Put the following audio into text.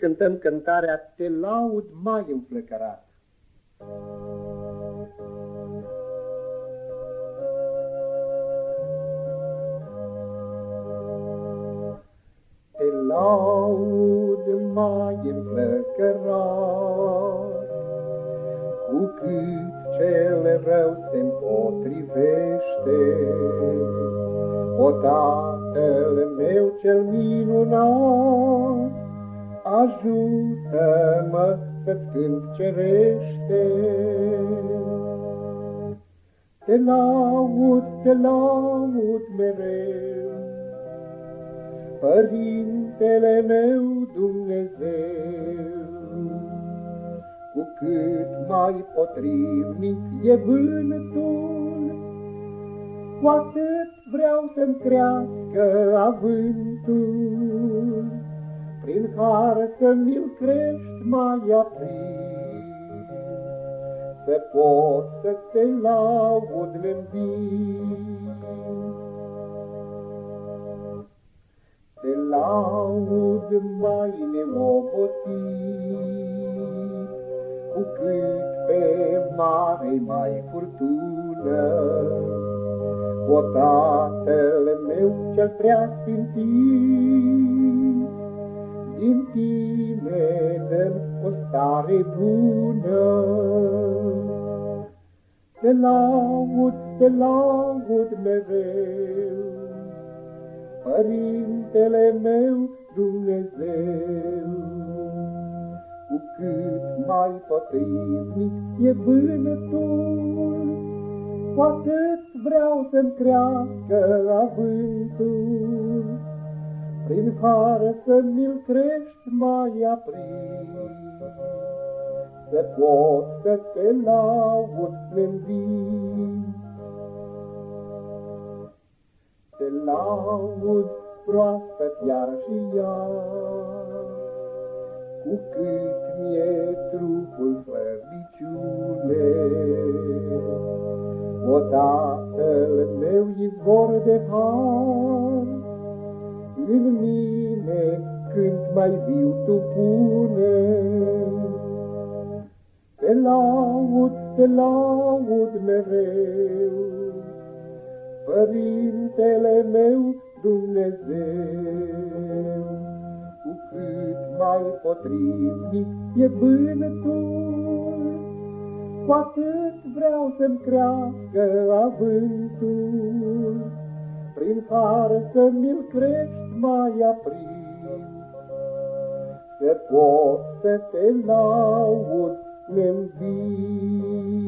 cântăm cântarea Te laud mai înflăcărat. Te laud mai înflăcărat, cu cât cel rău se împotrivește. O Tatăl meu cel minunat, ajută-mă să-ți cânt cerește. Te laud, te laud mereu, Părintele meu Dumnezeu, cu cât mai potrivnic e vântul, cu atât vreau să-mi crească avântul prin har să mi-l crești mai aprins, să pot să te laud neînvins. Te laud mai neobosit, cu cât pe mare mai furtună, o Tatăl meu cel prea sfințit, din tine dăm o stare bună. Te laud, te laud mereu, Părintele meu Dumnezeu. Cu cât mai potrivnic e vânătul, cu atât vreau să-mi crească avântul prin har să mi-l crești mai aprins. Să pot să te laud neînvins. Te laud proaspăt iar și iar, cu cât mi-e trupul slăbiciune. O Tatăl mai viu tu pune. Te laud, te laud mereu, Părintele meu Dumnezeu, cu cât mai potrivnic e vânătul, cu atât vreau să-mi crească avântul prin har să mi-l crești mai aprins. Să pot să te laud neînvins.